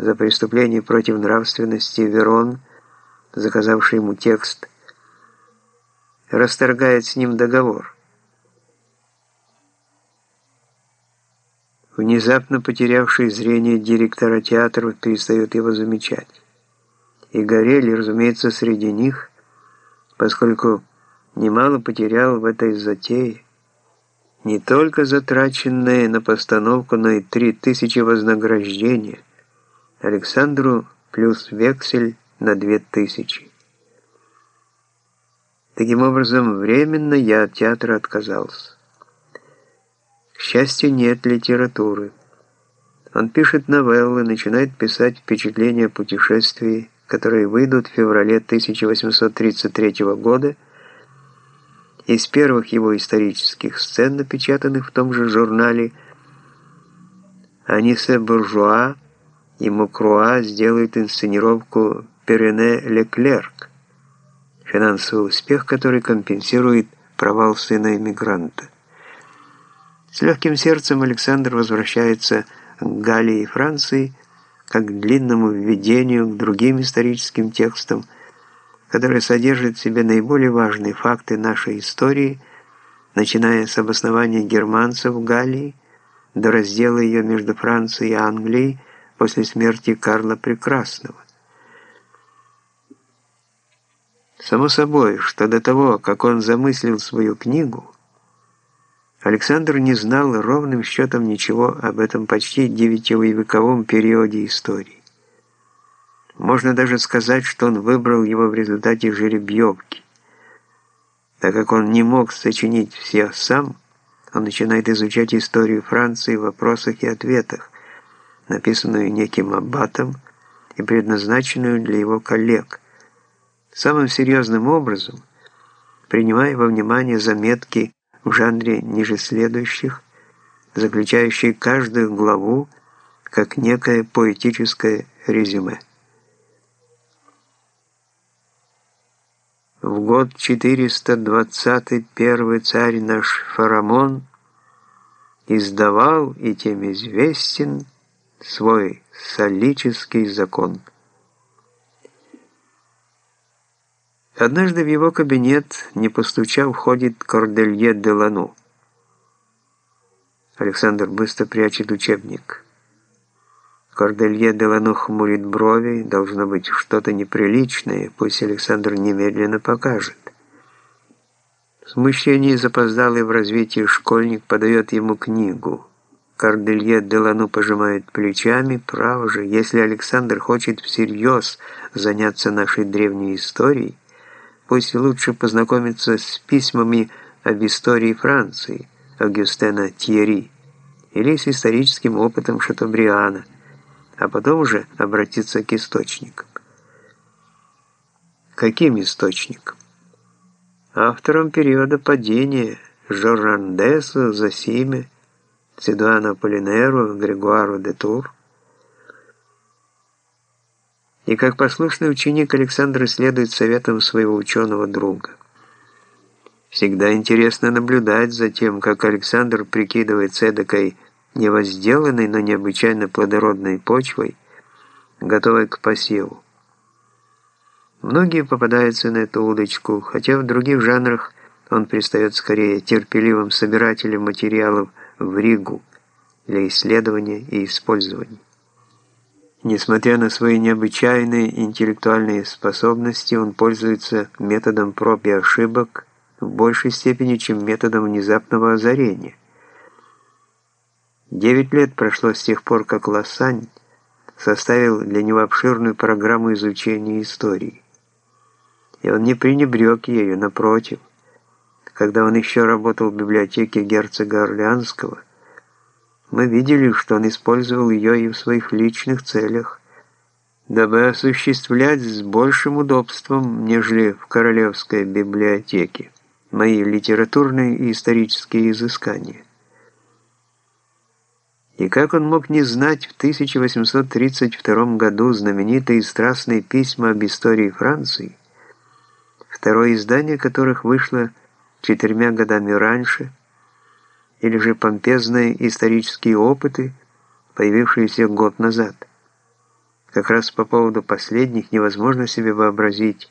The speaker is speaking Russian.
за преступление против нравственности Верон, заказавший ему текст, расторгает с ним договор. Внезапно потерявший зрение директора театра перестает его замечать. И Горель, разумеется, среди них, поскольку немало потерял в этой затее. Не только затраченные на постановку, но и три тысячи вознаграждения. Александру плюс вексель на две тысячи. Таким образом, временно я от театра отказался. К счастью, нет литературы. Он пишет новеллы, начинает писать впечатления о путешествии, которые выйдут в феврале 1833 года, из первых его исторических сцен, напечатанных в том же журнале, Анисе Буржуа и Мукруа сделают инсценировку «Перене Леклерк», финансовый успех, который компенсирует провал сына эмигранта. С легким сердцем Александр возвращается к Галлии Франции, как к длинному введению к другим историческим текстам – которая содержит в себе наиболее важные факты нашей истории, начиная с обоснования германцев в Галлии до раздела ее между Францией и Англией после смерти Карла Прекрасного. Само собой, что до того, как он замыслил свою книгу, Александр не знал ровным счетом ничего об этом почти девятивековом периоде истории. Можно даже сказать, что он выбрал его в результате жеребьевки. Так как он не мог сочинить все сам, он начинает изучать историю Франции в вопросах и ответах, написанную неким аббатом и предназначенную для его коллег, самым серьезным образом, принимая во внимание заметки в жанре ниже следующих, заключающие каждую главу как некое поэтическое резюме. В год 421 царь наш Фарамон издавал и тем известен свой солический закон. Однажды в его кабинет, не постучав, входит Корделье де Лану. Александр быстро прячет учебник. Корделье Делано хмурит брови, должно быть что-то неприличное, пусть Александр немедленно покажет. В смущении запоздалый в развитии школьник подает ему книгу. Корделье Делану пожимает плечами, право же, если Александр хочет всерьез заняться нашей древней историей, пусть лучше познакомиться с письмами об истории Франции Агюстена Тьерри или с историческим опытом Шатобриана, а потом уже обратиться к источникам. Каким источникам? Автором периода падения Жорандесу, Засиме, Цидуану Полинеру, Григуару де Тур. И как послушный ученик Александр следует советам своего ученого друга. Всегда интересно наблюдать за тем, как Александр прикидывается эдакой невозделанной, но необычайно плодородной почвой, готовой к посеву. Многие попадаются на эту удочку, хотя в других жанрах он пристает скорее терпеливым собирателем материалов в Ригу для исследования и использования. Несмотря на свои необычайные интеллектуальные способности, он пользуется методом проб и ошибок в большей степени, чем методом внезапного озарения. Девять лет прошло с тех пор, как Лосань составил для него обширную программу изучения истории. И он не пренебрег ею, напротив. Когда он еще работал в библиотеке герцога Орлеанского, мы видели, что он использовал ее и в своих личных целях, дабы осуществлять с большим удобством, нежели в Королевской библиотеке, мои литературные и исторические изыскания. И как он мог не знать в 1832 году знаменитые страстные письма об истории Франции, второе издание которых вышло четырьмя годами раньше, или же помпезные исторические опыты, появившиеся год назад. Как раз по поводу последних невозможно себе вообразить,